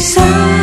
Sorry.